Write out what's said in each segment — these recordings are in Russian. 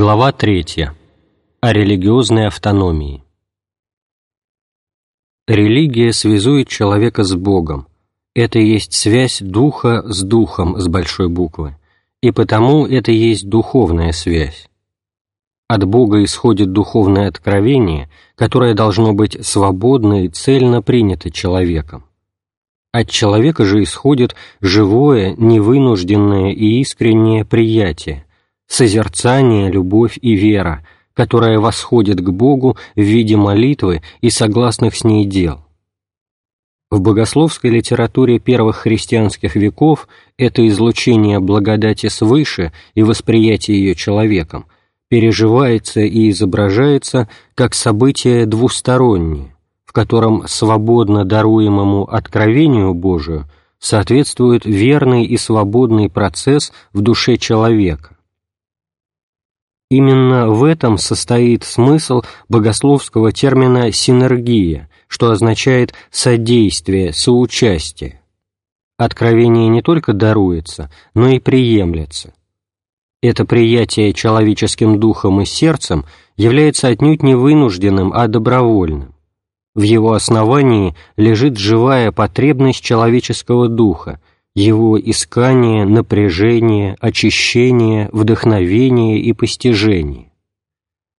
Глава 3. О религиозной автономии. Религия связует человека с Богом. Это есть связь духа с духом с большой буквы, и потому это есть духовная связь. От Бога исходит духовное откровение, которое должно быть свободно и цельно принято человеком. От человека же исходит живое, невынужденное и искреннее приятие, созерцание, любовь и вера, которая восходит к Богу в виде молитвы и согласных с ней дел. В богословской литературе первых христианских веков это излучение благодати свыше и восприятие ее человеком переживается и изображается как событие двустороннее, в котором свободно даруемому откровению Божию соответствует верный и свободный процесс в душе человека, Именно в этом состоит смысл богословского термина «синергия», что означает «содействие», «соучастие». Откровение не только даруется, но и приемлется. Это приятие человеческим духом и сердцем является отнюдь не вынужденным, а добровольным. В его основании лежит живая потребность человеческого духа, его искание, напряжение, очищение, вдохновение и постижение.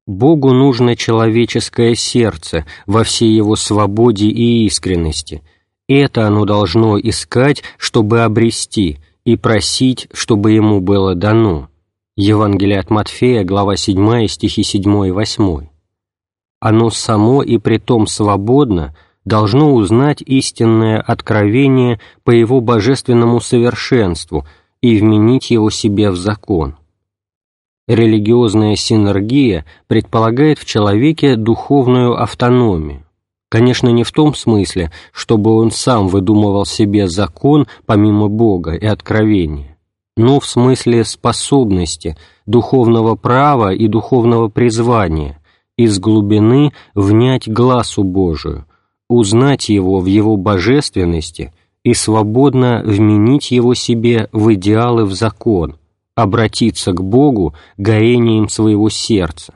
Богу нужно человеческое сердце во всей его свободе и искренности. Это оно должно искать, чтобы обрести, и просить, чтобы ему было дано. Евангелие от Матфея, глава 7, стихи 7 и 8. Оно само и притом свободно – должно узнать истинное откровение по его божественному совершенству и вменить его себе в закон. Религиозная синергия предполагает в человеке духовную автономию. Конечно, не в том смысле, чтобы он сам выдумывал себе закон помимо Бога и откровения, но в смысле способности, духовного права и духовного призвания, из глубины внять глазу Божию, узнать Его в Его божественности и свободно вменить Его себе в идеалы в закон, обратиться к Богу горением своего сердца.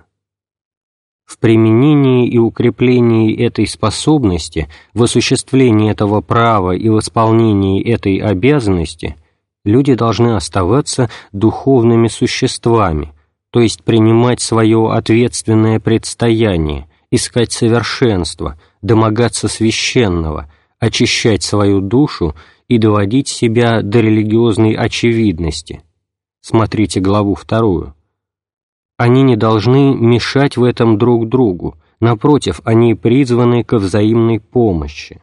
В применении и укреплении этой способности, в осуществлении этого права и в исполнении этой обязанности люди должны оставаться духовными существами, то есть принимать свое ответственное предстояние, искать совершенство – домогаться священного, очищать свою душу и доводить себя до религиозной очевидности. Смотрите главу вторую. Они не должны мешать в этом друг другу, напротив, они призваны ко взаимной помощи.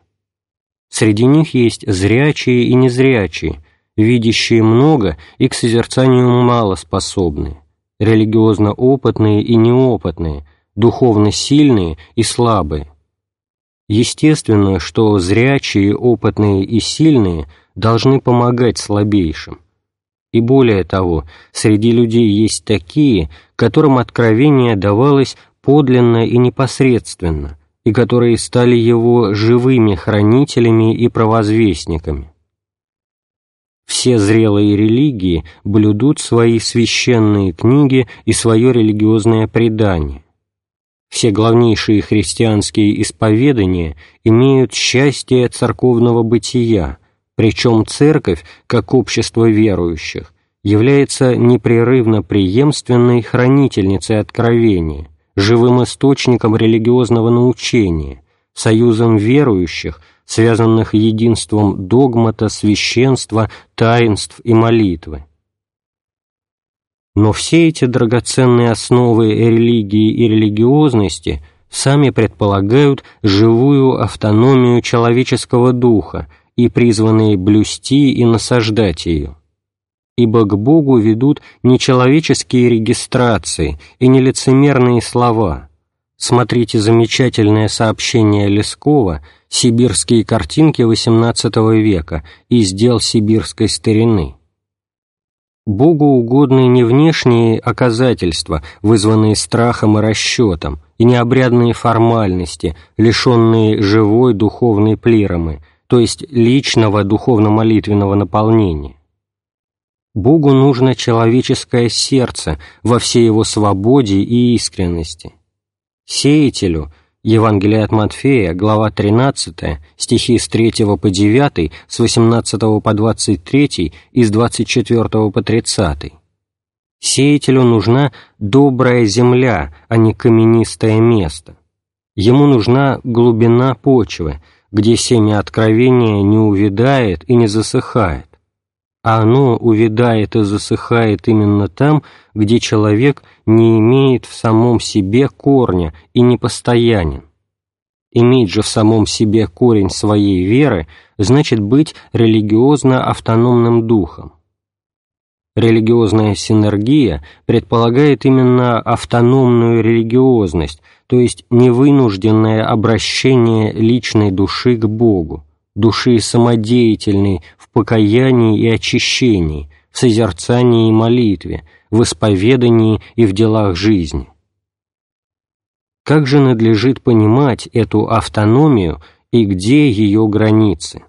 Среди них есть зрячие и незрячие, видящие много и к созерцанию мало способные, религиозно опытные и неопытные, духовно сильные и слабые. Естественно, что зрячие, опытные и сильные должны помогать слабейшим. И более того, среди людей есть такие, которым откровение давалось подлинно и непосредственно, и которые стали его живыми хранителями и провозвестниками. Все зрелые религии блюдут свои священные книги и свое религиозное предание, все главнейшие христианские исповедания имеют счастье церковного бытия, причем церковь, как общество верующих, является непрерывно преемственной хранительницей откровения, живым источником религиозного научения, союзом верующих, связанных единством догмата, священства, таинств и молитвы. Но все эти драгоценные основы религии и религиозности сами предполагают живую автономию человеческого духа и призванные блюсти и насаждать ее. Ибо к Богу ведут не человеческие регистрации и не лицемерные слова. Смотрите замечательное сообщение Лескова «Сибирские картинки XVIII века» из дел сибирской старины. Богу угодны не внешние оказательства, вызванные страхом и расчетом, и необрядные формальности, лишенные живой духовной плиромы, то есть личного духовно-молитвенного наполнения. Богу нужно человеческое сердце во всей его свободе и искренности. Сеятелю Евангелие от Матфея, глава 13, стихи с 3 по 9, с 18 по 23 и с 24 по 30. Сеятелю нужна добрая земля, а не каменистое место. Ему нужна глубина почвы, где семя откровения не увядает и не засыхает, а оно увядает и засыхает именно там, где человек не имеет в самом себе корня и не постоянен. Иметь же в самом себе корень своей веры значит быть религиозно-автономным духом. Религиозная синергия предполагает именно автономную религиозность, то есть невынужденное обращение личной души к Богу, души самодеятельной в покаянии и очищении, в созерцании и молитве, в исповедании и в делах жизни. Как же надлежит понимать эту автономию и где ее границы?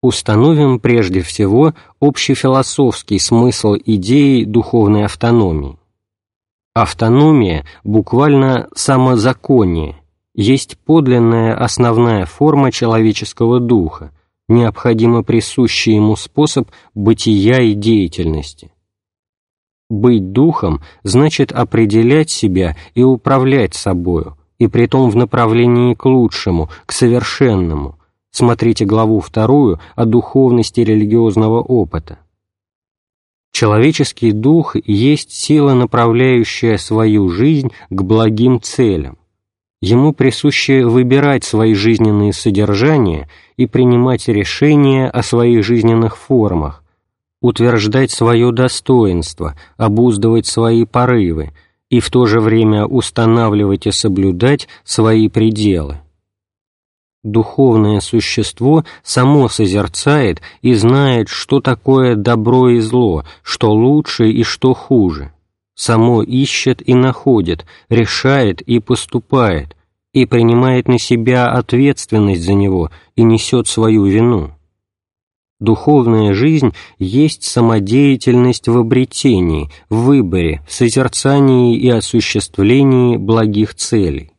Установим прежде всего общефилософский смысл идеи духовной автономии. Автономия, буквально самозаконие, есть подлинная основная форма человеческого духа, необходимо присущий ему способ бытия и деятельности. Быть духом значит определять себя и управлять собою, и притом в направлении к лучшему, к совершенному. Смотрите главу вторую о духовности религиозного опыта. Человеческий дух есть сила, направляющая свою жизнь к благим целям. Ему присуще выбирать свои жизненные содержания и принимать решения о своих жизненных формах, утверждать свое достоинство, обуздывать свои порывы и в то же время устанавливать и соблюдать свои пределы духовное существо само созерцает и знает, что такое добро и зло, что лучше и что хуже. Само ищет и находит, решает и поступает, и принимает на себя ответственность за него и несет свою вину. Духовная жизнь есть самодеятельность в обретении, в выборе, в созерцании и осуществлении благих целей.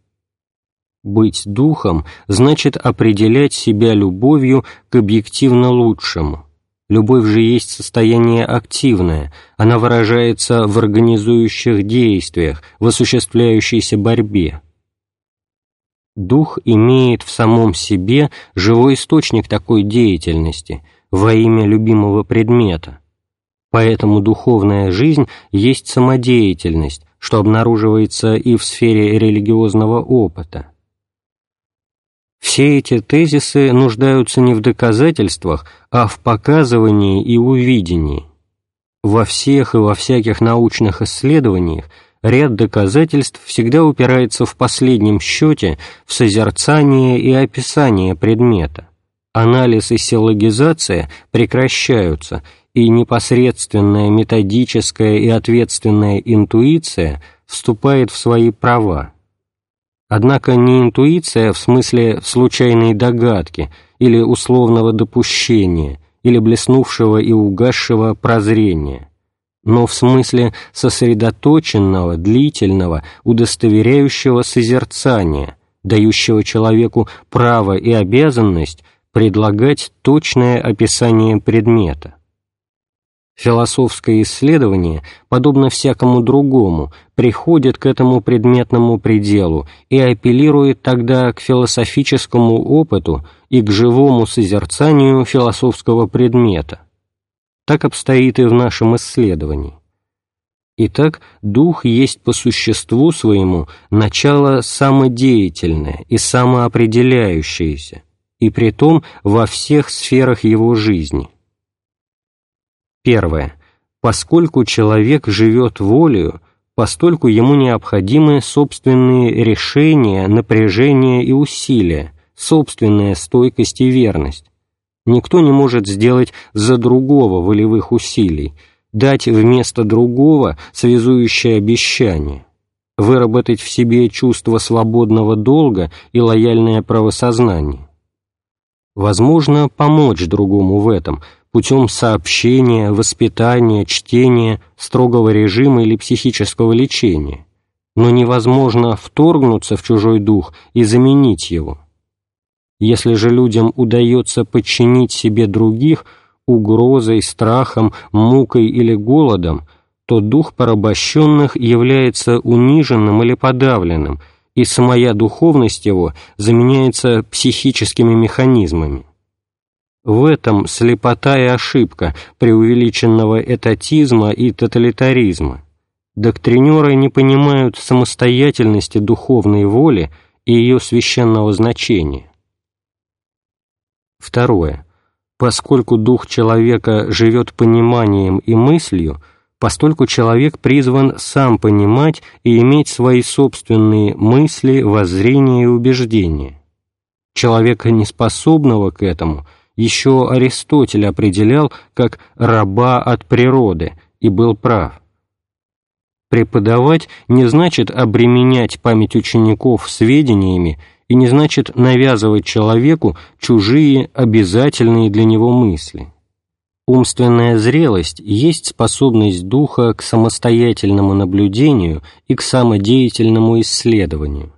Быть духом значит определять себя любовью к объективно лучшему. Любовь же есть состояние активное, она выражается в организующих действиях, в осуществляющейся борьбе. Дух имеет в самом себе живой источник такой деятельности во имя любимого предмета. Поэтому духовная жизнь есть самодеятельность, что обнаруживается и в сфере религиозного опыта. Все эти тезисы нуждаются не в доказательствах, а в показывании и увидении. Во всех и во всяких научных исследованиях ряд доказательств всегда упирается в последнем счете в созерцание и описание предмета. Анализ и силлогизация прекращаются, и непосредственная методическая и ответственная интуиция вступает в свои права. Однако не интуиция в смысле случайной догадки или условного допущения, или блеснувшего и угасшего прозрения, но в смысле сосредоточенного, длительного, удостоверяющего созерцания, дающего человеку право и обязанность предлагать точное описание предмета. Философское исследование, подобно всякому другому, приходит к этому предметному пределу и апеллирует тогда к философическому опыту и к живому созерцанию философского предмета. Так обстоит и в нашем исследовании. Итак, дух есть по существу своему начало самодеятельное и самоопределяющееся, и притом во всех сферах его жизни – Первое. Поскольку человек живет волею, постольку ему необходимы собственные решения, напряжение и усилия, собственная стойкость и верность. Никто не может сделать за другого волевых усилий, дать вместо другого связующее обещание, выработать в себе чувство свободного долга и лояльное правосознание. Возможно, помочь другому в этом – путем сообщения, воспитания, чтения, строгого режима или психического лечения, но невозможно вторгнуться в чужой дух и заменить его. Если же людям удается подчинить себе других угрозой, страхом, мукой или голодом, то дух порабощенных является униженным или подавленным, и самая духовность его заменяется психическими механизмами. В этом слепота и ошибка преувеличенного этатизма и тоталитаризма. Доктринеры не понимают самостоятельности духовной воли и ее священного значения. Второе. Поскольку дух человека живет пониманием и мыслью, постольку человек призван сам понимать и иметь свои собственные мысли, воззрения и убеждения. Человека, неспособного к этому – еще Аристотель определял как «раба от природы» и был прав. Преподавать не значит обременять память учеников сведениями и не значит навязывать человеку чужие обязательные для него мысли. Умственная зрелость есть способность духа к самостоятельному наблюдению и к самодеятельному исследованию.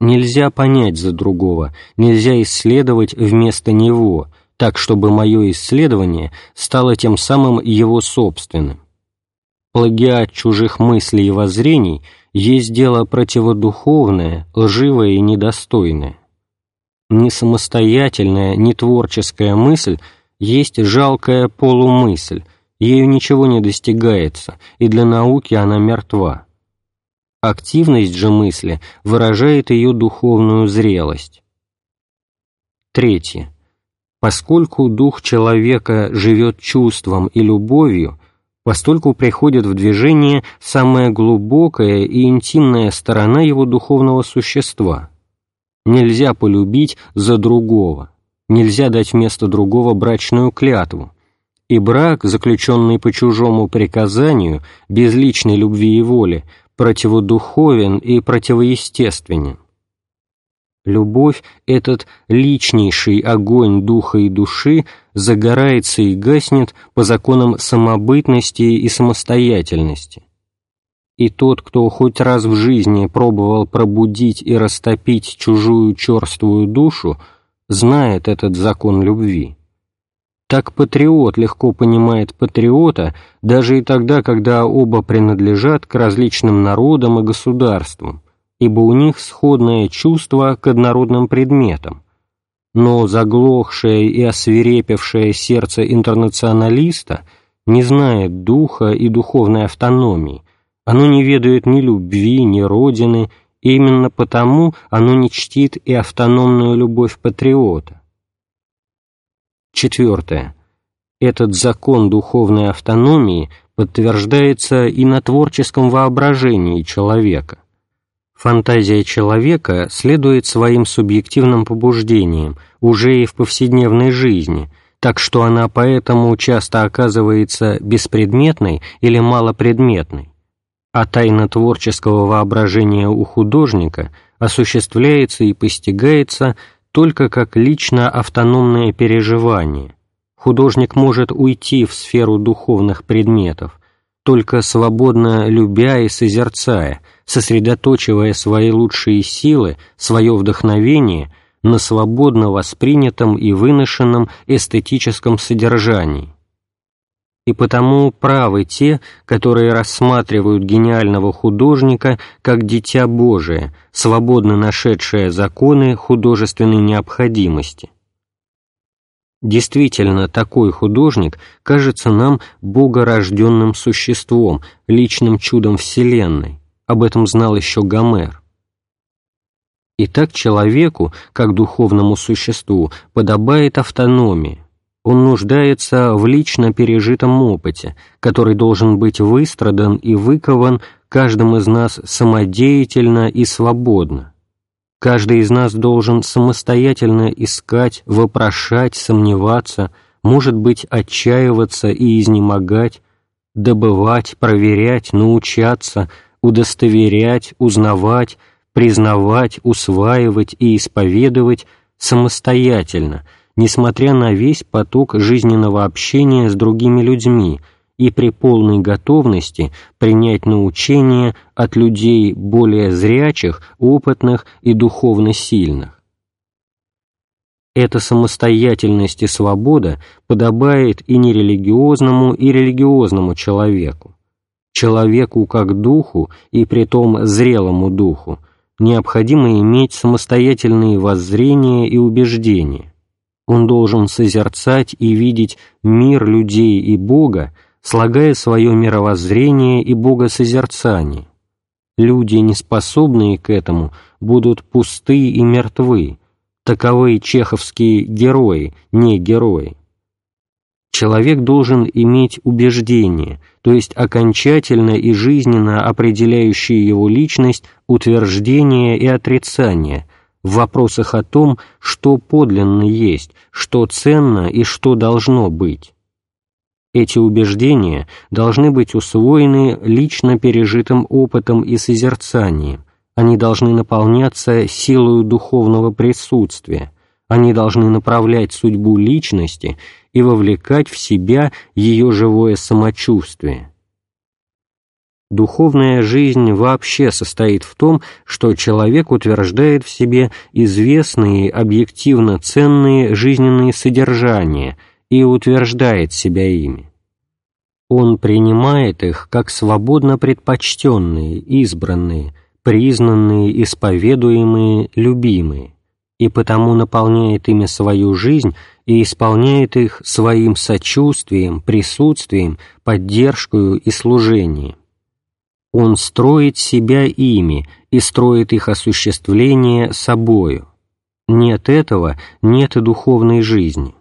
Нельзя понять за другого, нельзя исследовать вместо него, так чтобы мое исследование стало тем самым его собственным. Плагиат чужих мыслей и воззрений есть дело противодуховное, лживое и недостойное. Ни самостоятельная, ни творческая мысль есть жалкая полумысль, ею ничего не достигается, и для науки она мертва. Активность же мысли выражает ее духовную зрелость. Третье. Поскольку дух человека живет чувством и любовью, постольку приходит в движение самая глубокая и интимная сторона его духовного существа. Нельзя полюбить за другого, нельзя дать вместо другого брачную клятву, и брак, заключенный по чужому приказанию, без личной любви и воли, противодуховен и противоестественен. Любовь, этот личнейший огонь духа и души, загорается и гаснет по законам самобытности и самостоятельности. И тот, кто хоть раз в жизни пробовал пробудить и растопить чужую черствую душу, знает этот закон любви. Так патриот легко понимает патриота даже и тогда, когда оба принадлежат к различным народам и государствам, ибо у них сходное чувство к однородным предметам, но заглохшее и освирепевшее сердце интернационалиста не знает духа и духовной автономии, оно не ведает ни любви, ни родины, и именно потому оно не чтит и автономную любовь патриота. Четвертое. Этот закон духовной автономии подтверждается и на творческом воображении человека. Фантазия человека следует своим субъективным побуждениям уже и в повседневной жизни, так что она поэтому часто оказывается беспредметной или малопредметной. А тайна творческого воображения у художника осуществляется и постигается только как лично автономное переживание. Художник может уйти в сферу духовных предметов, только свободно любя и созерцая – сосредоточивая свои лучшие силы, свое вдохновение на свободно воспринятом и выношенном эстетическом содержании. И потому правы те, которые рассматривают гениального художника как дитя Божие, свободно нашедшее законы художественной необходимости. Действительно, такой художник кажется нам богорожденным существом, личным чудом Вселенной, об этом знал еще Гомер. Итак, человеку, как духовному существу, подобает автономия. Он нуждается в лично пережитом опыте, который должен быть выстрадан и выкован каждым из нас самодеятельно и свободно. Каждый из нас должен самостоятельно искать, вопрошать, сомневаться, может быть, отчаиваться и изнемогать, добывать, проверять, научаться – удостоверять, узнавать, признавать, усваивать и исповедовать самостоятельно, несмотря на весь поток жизненного общения с другими людьми и при полной готовности принять научение от людей более зрячих, опытных и духовно сильных. Эта самостоятельность и свобода подобает и нерелигиозному, и религиозному человеку. Человеку как духу, и притом зрелому духу, необходимо иметь самостоятельные воззрения и убеждения. Он должен созерцать и видеть мир людей и Бога, слагая свое мировоззрение и богосозерцание. Люди, неспособные к этому, будут пусты и мертвы, таковы чеховские герои, не герои. Человек должен иметь убеждение, то есть окончательно и жизненно определяющие его личность утверждение и отрицание в вопросах о том, что подлинно есть, что ценно и что должно быть. Эти убеждения должны быть усвоены лично пережитым опытом и созерцанием, они должны наполняться силою духовного присутствия, они должны направлять судьбу личности и вовлекать в себя ее живое самочувствие. Духовная жизнь вообще состоит в том, что человек утверждает в себе известные, объективно ценные жизненные содержания и утверждает себя ими. Он принимает их как свободно предпочтенные, избранные, признанные, исповедуемые, любимые и потому наполняет ими свою жизнь и исполняет их своим сочувствием, присутствием, поддержкой и служением. Он строит себя ими и строит их осуществление собою. Нет этого, нет и духовной жизни.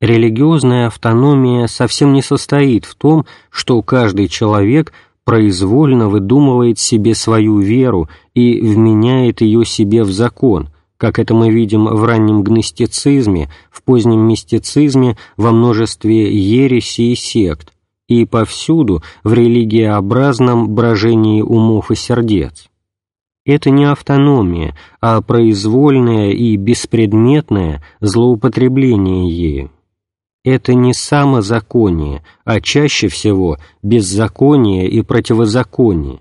Религиозная автономия совсем не состоит в том, что каждый человек произвольно выдумывает себе свою веру и вменяет ее себе в закон, как это мы видим в раннем гностицизме, в позднем мистицизме, во множестве ересей и сект, и повсюду в религиообразном брожении умов и сердец. Это не автономия, а произвольное и беспредметное злоупотребление ею. Это не самозаконие, а чаще всего беззаконие и противозаконие.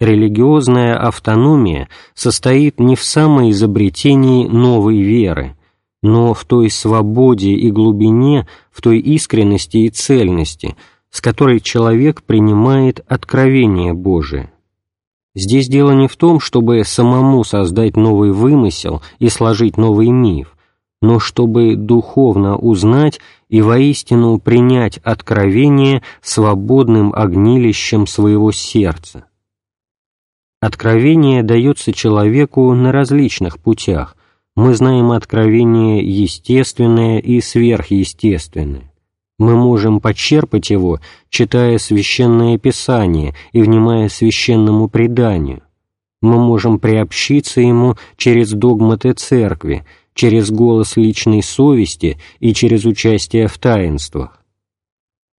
Религиозная автономия состоит не в самоизобретении новой веры, но в той свободе и глубине, в той искренности и цельности, с которой человек принимает откровение Божие. Здесь дело не в том, чтобы самому создать новый вымысел и сложить новый миф, но чтобы духовно узнать и воистину принять откровение свободным огнилищем своего сердца. Откровение дается человеку на различных путях. Мы знаем откровение естественное и сверхъестественное. Мы можем почерпать его, читая священное писание и внимая священному преданию. Мы можем приобщиться ему через догматы церкви, через голос личной совести и через участие в таинствах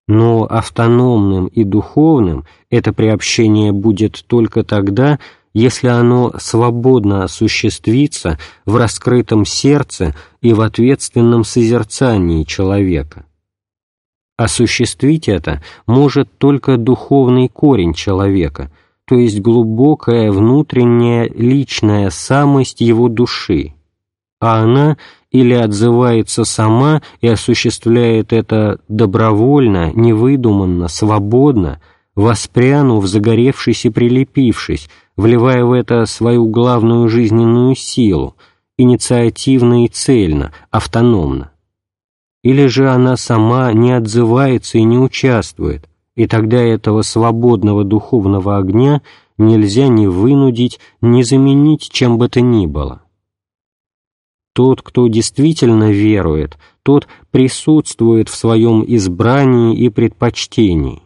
но автономным и духовным это приобщение будет только тогда, если оно свободно осуществится в раскрытом сердце и в ответственном созерцании человека. Осуществить это может только духовный корень человека, то есть глубокая внутренняя личная самость его души, а она – или отзывается сама и осуществляет это добровольно, невыдуманно, свободно, воспрянув, загоревшись и прилепившись, вливая в это свою главную жизненную силу, инициативно и цельно, автономно. Или же она сама не отзывается и не участвует, и тогда этого свободного духовного огня нельзя ни вынудить, ни заменить чем бы то ни было. Тот, кто действительно верует, тот присутствует в своем избрании и предпочтении.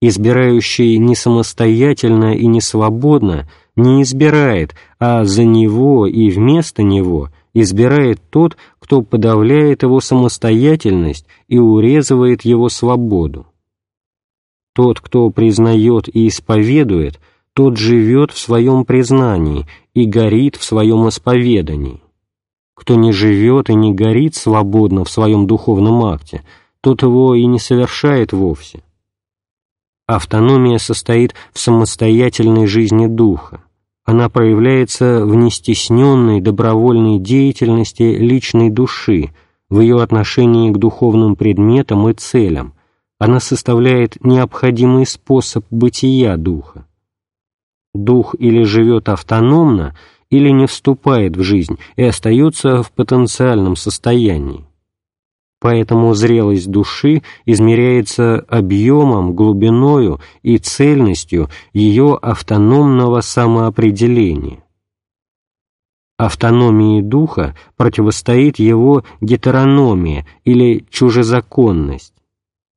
Избирающий не самостоятельно и не свободно не избирает, а за него и вместо него избирает тот, кто подавляет его самостоятельность и урезывает его свободу. Тот, кто признает и исповедует, тот живет в своем признании и горит в своем исповедании. Кто не живет и не горит свободно в своем духовном акте, тот его и не совершает вовсе. Автономия состоит в самостоятельной жизни духа. Она проявляется в нестесненной добровольной деятельности личной души, в ее отношении к духовным предметам и целям. Она составляет необходимый способ бытия духа. Дух или живет автономно, или не вступает в жизнь и остается в потенциальном состоянии. Поэтому зрелость души измеряется объемом, глубиною и цельностью ее автономного самоопределения. Автономии духа противостоит его гетерономия или чужезаконность.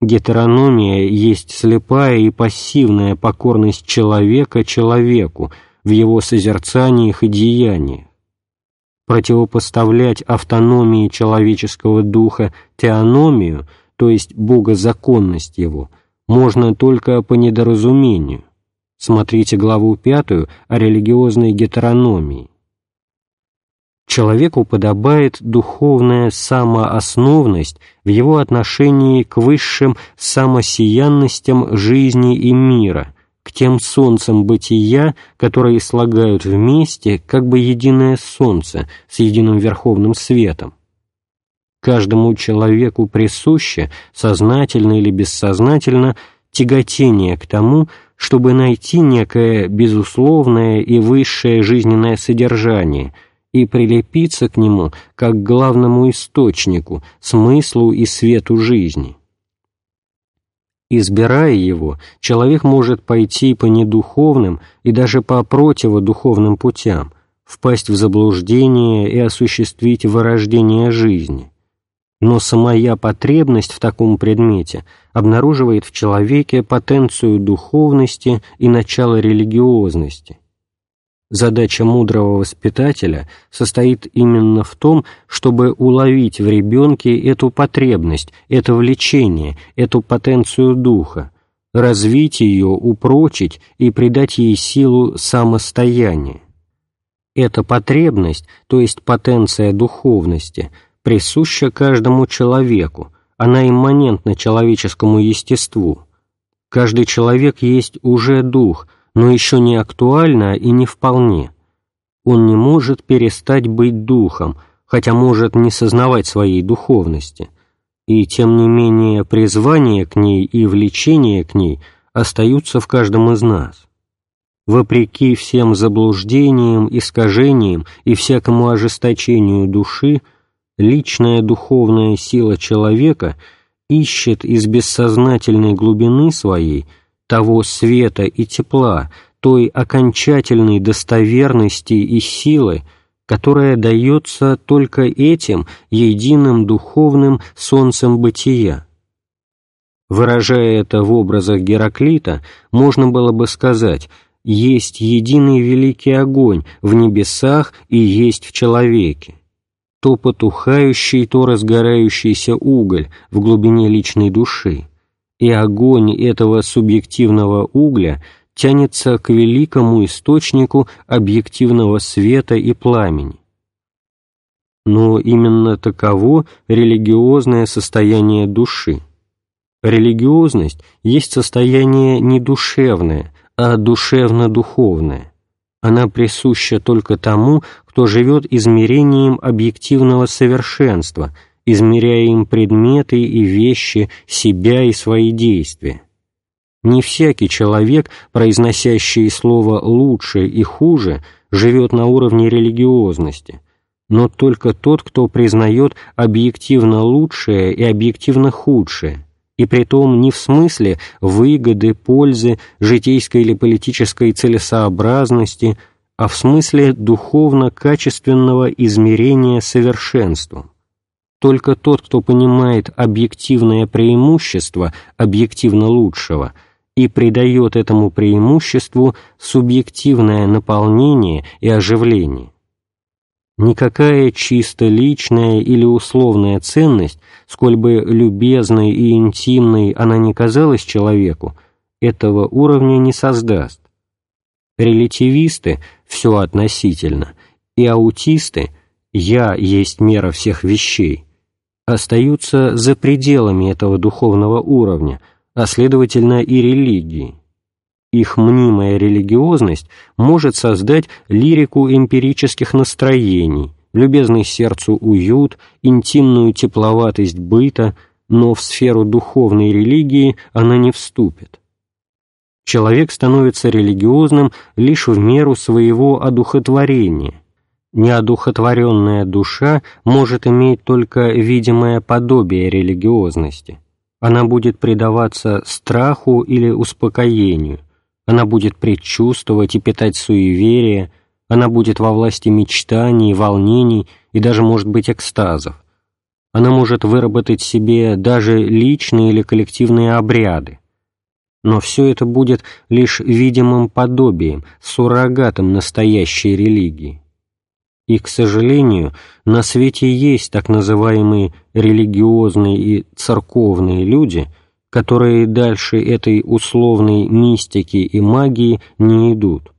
Гетерономия есть слепая и пассивная покорность человека человеку в его созерцаниях и деяниях противопоставлять автономии человеческого духа теономию, то есть богозаконность его, можно только по недоразумению. Смотрите главу пятую о религиозной гетерономии. Человеку подобает духовная самоосновность в его отношении к высшим самосиянностям жизни и мира, к тем солнцам бытия, которые слагают вместе как бы единое солнце с единым верховным светом. Каждому человеку присуще, сознательно или бессознательно, тяготение к тому, чтобы найти некое безусловное и высшее жизненное содержание и прилепиться к нему как к главному источнику, смыслу и свету жизни. Избирая его, человек может пойти по недуховным и даже по противодуховным путям, впасть в заблуждение и осуществить вырождение жизни. Но самая потребность в таком предмете обнаруживает в человеке потенцию духовности и начало религиозности, Задача мудрого воспитателя состоит именно в том, чтобы уловить в ребенке эту потребность, это влечение, эту потенцию духа, развить ее, упрочить и придать ей силу самостояния. Эта потребность, то есть потенция духовности, присуща каждому человеку, она имманентна человеческому естеству. Каждый человек есть уже дух – но еще не актуально и не вполне. Он не может перестать быть духом, хотя может не сознавать своей духовности, и тем не менее призвание к ней и влечение к ней остаются в каждом из нас. Вопреки всем заблуждениям, искажениям и всякому ожесточению души, личная духовная сила человека ищет из бессознательной глубины своей – того света и тепла, той окончательной достоверности и силы, которая дается только этим единым духовным солнцем бытия. Выражая это в образах Гераклита, можно было бы сказать «есть единый великий огонь в небесах и есть в человеке» то потухающий, то разгорающийся уголь в глубине личной души и огонь этого субъективного угля тянется к великому источнику объективного света и пламени. Но именно таково религиозное состояние души. Религиозность есть состояние не душевное, а душевно-духовное. Она присуща только тому, кто живет измерением объективного совершенства – измеряя им предметы и вещи, себя и свои действия. Не всякий человек, произносящий слово «лучше» и «хуже», живет на уровне религиозности, но только тот, кто признает объективно лучшее и объективно худшее, и притом не в смысле выгоды, пользы, житейской или политической целесообразности, а в смысле духовно-качественного измерения совершенством. Только тот, кто понимает объективное преимущество объективно лучшего и придает этому преимуществу субъективное наполнение и оживление. Никакая чисто личная или условная ценность, сколь бы любезной и интимной она ни казалась человеку, этого уровня не создаст. Релятивисты – все относительно, и аутисты – «я есть мера всех вещей», остаются за пределами этого духовного уровня, а следовательно и религии. Их мнимая религиозность может создать лирику эмпирических настроений, любезный сердцу уют, интимную тепловатость быта, но в сферу духовной религии она не вступит. Человек становится религиозным лишь в меру своего одухотворения. Неодухотворенная душа может иметь только видимое подобие религиозности. Она будет предаваться страху или успокоению, она будет предчувствовать и питать суеверие, она будет во власти мечтаний, волнений и даже, может быть, экстазов. Она может выработать себе даже личные или коллективные обряды. Но все это будет лишь видимым подобием, суррогатом настоящей религии. И, к сожалению, на свете есть так называемые религиозные и церковные люди, которые дальше этой условной мистики и магии не идут.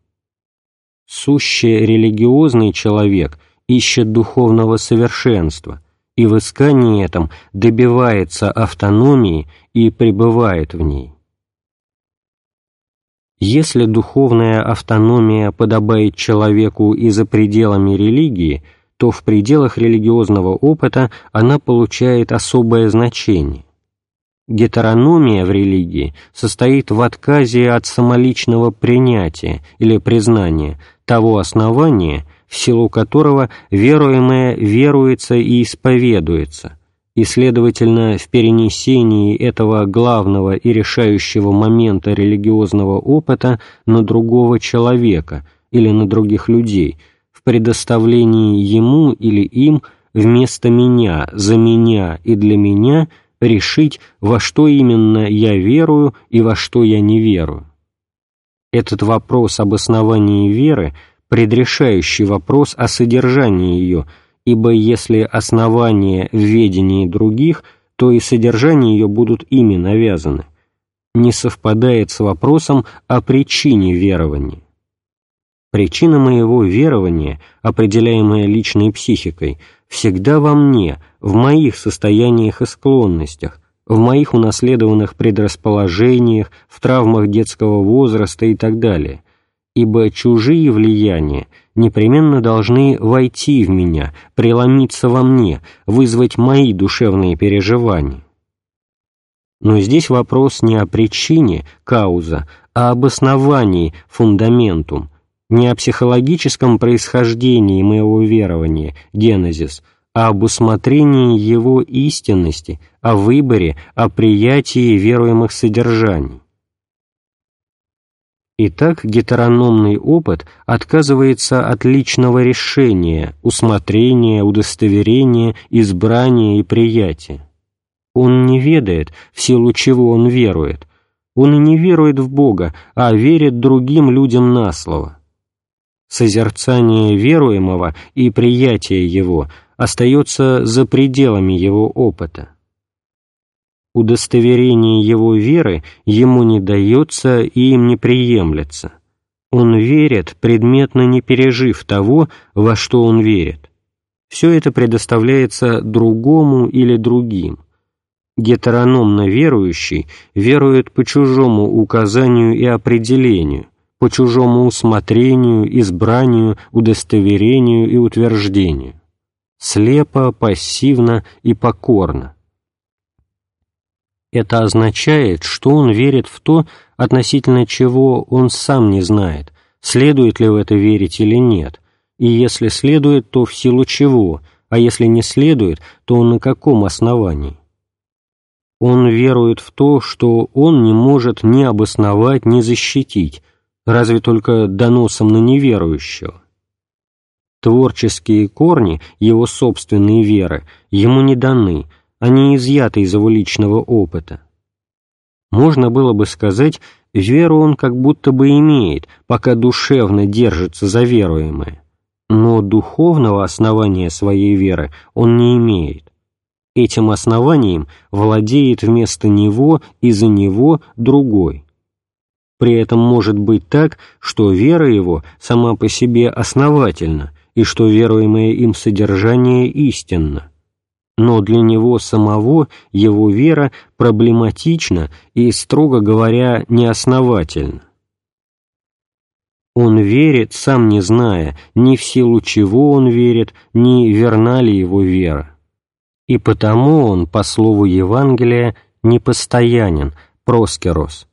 Сущий религиозный человек ищет духовного совершенства и в искании этом добивается автономии и пребывает в ней. Если духовная автономия подобает человеку и за пределами религии, то в пределах религиозного опыта она получает особое значение. Гетерономия в религии состоит в отказе от самоличного принятия или признания того основания, в силу которого веруемое веруется и исповедуется, и, следовательно, в перенесении этого главного и решающего момента религиозного опыта на другого человека или на других людей, в предоставлении ему или им вместо меня, за меня и для меня – решить, во что именно я верую и во что я не верую. Этот вопрос об основании веры – предрешающий вопрос о содержании ее, ибо если основание в ведении других, то и содержание ее будут ими навязаны, не совпадает с вопросом о причине верования. Причина моего верования, определяемая личной психикой, всегда во мне, в моих состояниях и склонностях, в моих унаследованных предрасположениях, в травмах детского возраста и так далее, ибо чужие влияния непременно должны войти в меня, преломиться во мне, вызвать мои душевные переживания. Но здесь вопрос не о причине, кауза, а об основании, фундаментум, не о психологическом происхождении моего верования, генезис, а об усмотрении его истинности, о выборе, о приятии веруемых содержаний. Итак, гетерономный опыт отказывается от личного решения, усмотрения, удостоверения, избрания и приятия. Он не ведает, в силу чего он верует. Он и не верует в Бога, а верит другим людям на слово. Созерцание веруемого и приятие его остается за пределами его опыта. Удостоверение его веры ему не дается и им не приемлется. Он верит, предметно не пережив того, во что он верит. Все это предоставляется другому или другим. Гетерономно верующий верует по чужому указанию и определению, по чужому усмотрению, избранию, удостоверению и утверждению. Слепо, пассивно и покорно. Это означает, что он верит в то, относительно чего он сам не знает, следует ли в это верить или нет, и если следует, то в силу чего, а если не следует, то на каком основании. Он верует в то, что он не может ни обосновать, ни защитить, разве только доносом на неверующего. Творческие корни его собственной веры ему не даны, они изъяты из его личного опыта. Можно было бы сказать, веру он как будто бы имеет, пока душевно держится за веруемое, но духовного основания своей веры он не имеет. Этим основанием владеет вместо него и за него другой. При этом может быть так, что вера его сама по себе основательна, и что веруемое им содержание истинно. Но для него самого его вера проблематична и, строго говоря, неосновательна. Он верит, сам не зная, ни в силу чего он верит, ни верна ли его вера. И потому он, по слову Евангелия, непостоянен, проскерос.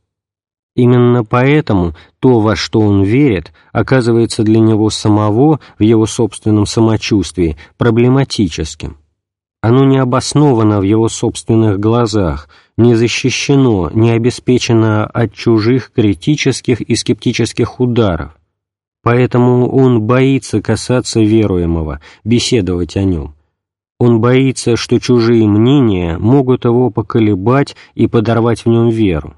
Именно поэтому то, во что он верит, оказывается для него самого в его собственном самочувствии проблематическим. Оно не обосновано в его собственных глазах, не защищено, не обеспечено от чужих критических и скептических ударов. Поэтому он боится касаться веруемого, беседовать о нем. Он боится, что чужие мнения могут его поколебать и подорвать в нем веру.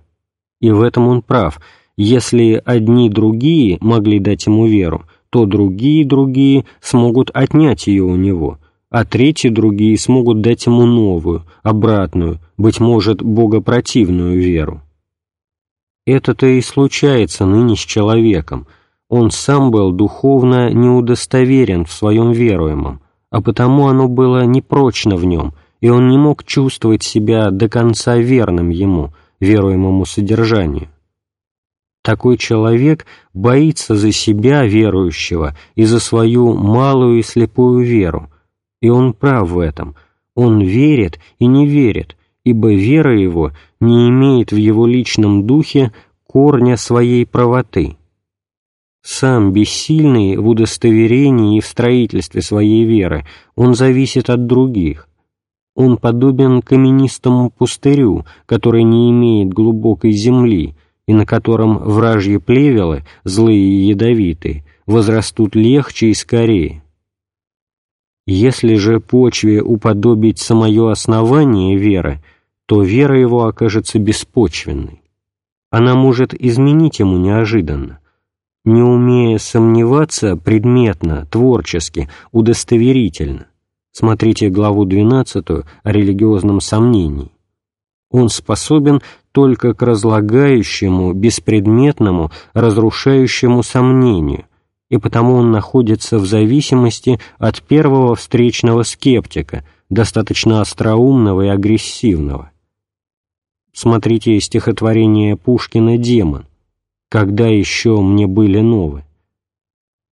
И в этом он прав. Если одни другие могли дать ему веру, то другие другие смогут отнять ее у него, а третьи другие смогут дать ему новую, обратную, быть может, богопротивную веру. Это-то и случается ныне с человеком. Он сам был духовно неудостоверен в своем веруемом, а потому оно было непрочно в нем, и он не мог чувствовать себя до конца верным ему – веруемому содержанию. Такой человек боится за себя, верующего, и за свою малую и слепую веру, и он прав в этом. Он верит и не верит, ибо вера его не имеет в его личном духе корня своей правоты. Сам бессильный в удостоверении и в строительстве своей веры, он зависит от других, он подобен каменистому пустырю, который не имеет глубокой земли, и на котором вражьи плевелы, злые и ядовитые, возрастут легче и скорее. Если же почве уподобить самое основание веры, то вера его окажется беспочвенной. Она может изменить ему неожиданно. Не умея сомневаться предметно, творчески, удостоверительно, Смотрите главу 12 о религиозном сомнении. Он способен только к разлагающему, беспредметному, разрушающему сомнению, и потому он находится в зависимости от первого встречного скептика, достаточно остроумного и агрессивного. Смотрите стихотворение Пушкина «Демон», «Когда еще мне были новы».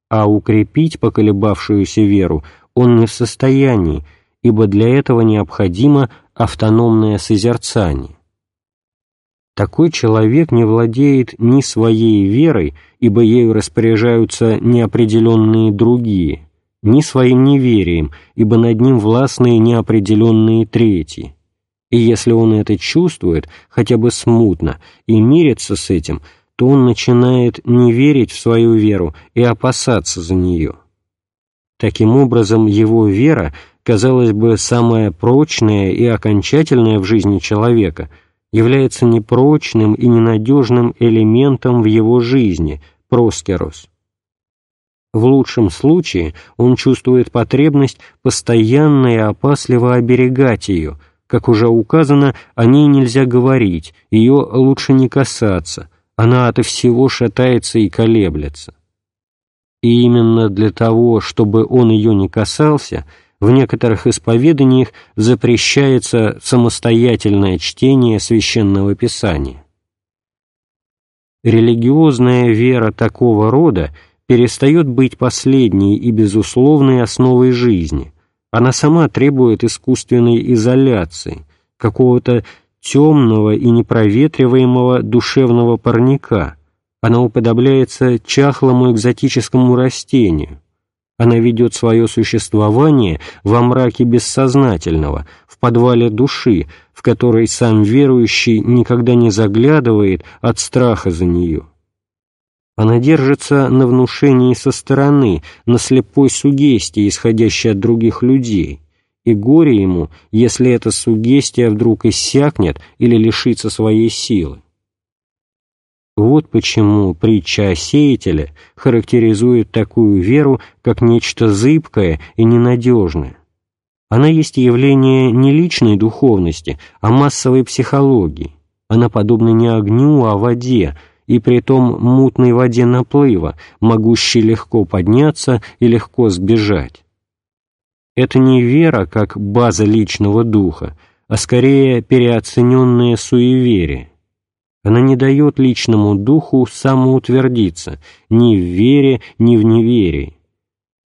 А укрепить поколебавшуюся веру он не в состоянии, ибо для этого необходимо автономное созерцание. Такой человек не владеет ни своей верой, ибо ею распоряжаются неопределенные другие, ни своим неверием, ибо над ним властные неопределенные третьи. И если он это чувствует, хотя бы смутно, и мирится с этим, то он начинает не верить в свою веру и опасаться за нее. Таким образом, его вера, казалось бы, самая прочная и окончательная в жизни человека, является непрочным и ненадежным элементом в его жизни, проскерос. В лучшем случае он чувствует потребность постоянно и опасливо оберегать ее, как уже указано, о ней нельзя говорить, ее лучше не касаться, она от всего шатается и колеблется и именно для того, чтобы он ее не касался, в некоторых исповеданиях запрещается самостоятельное чтение священного писания. Религиозная вера такого рода перестает быть последней и безусловной основой жизни, она сама требует искусственной изоляции, какого-то темного и непроветриваемого душевного парника – она уподобляется чахлому экзотическому растению. Она ведет свое существование во мраке бессознательного, в подвале души, в которой сам верующий никогда не заглядывает от страха за нее. Она держится на внушении со стороны, на слепой сугестии, исходящей от других людей, и горе ему, если эта сугестия вдруг иссякнет или лишится своей силы. Вот почему притча о сеятеле характеризует такую веру как нечто зыбкое и ненадежное. Она есть явление не личной духовности, а массовой психологии. Она подобна не огню, а воде, и при том мутной воде наплыва, могущей легко подняться и легко сбежать. Это не вера как база личного духа, а скорее переоцененное суеверие. Она не дает личному духу самоутвердиться ни в вере, ни в неверии.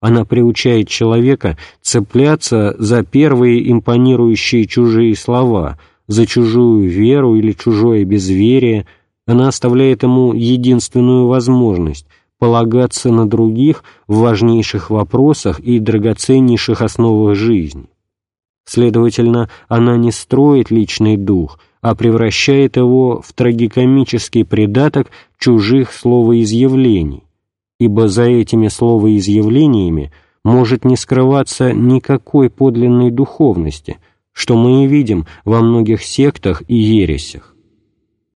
Она приучает человека цепляться за первые импонирующие чужие слова, за чужую веру или чужое безверие, она оставляет ему единственную возможность полагаться на других в важнейших вопросах и драгоценнейших основах жизни. Следовательно, она не строит личный дух, а превращает его в трагикомический придаток чужих словоизъявлений, ибо за этими словоизъявлениями может не скрываться никакой подлинной духовности, что мы и видим во многих сектах и ересях.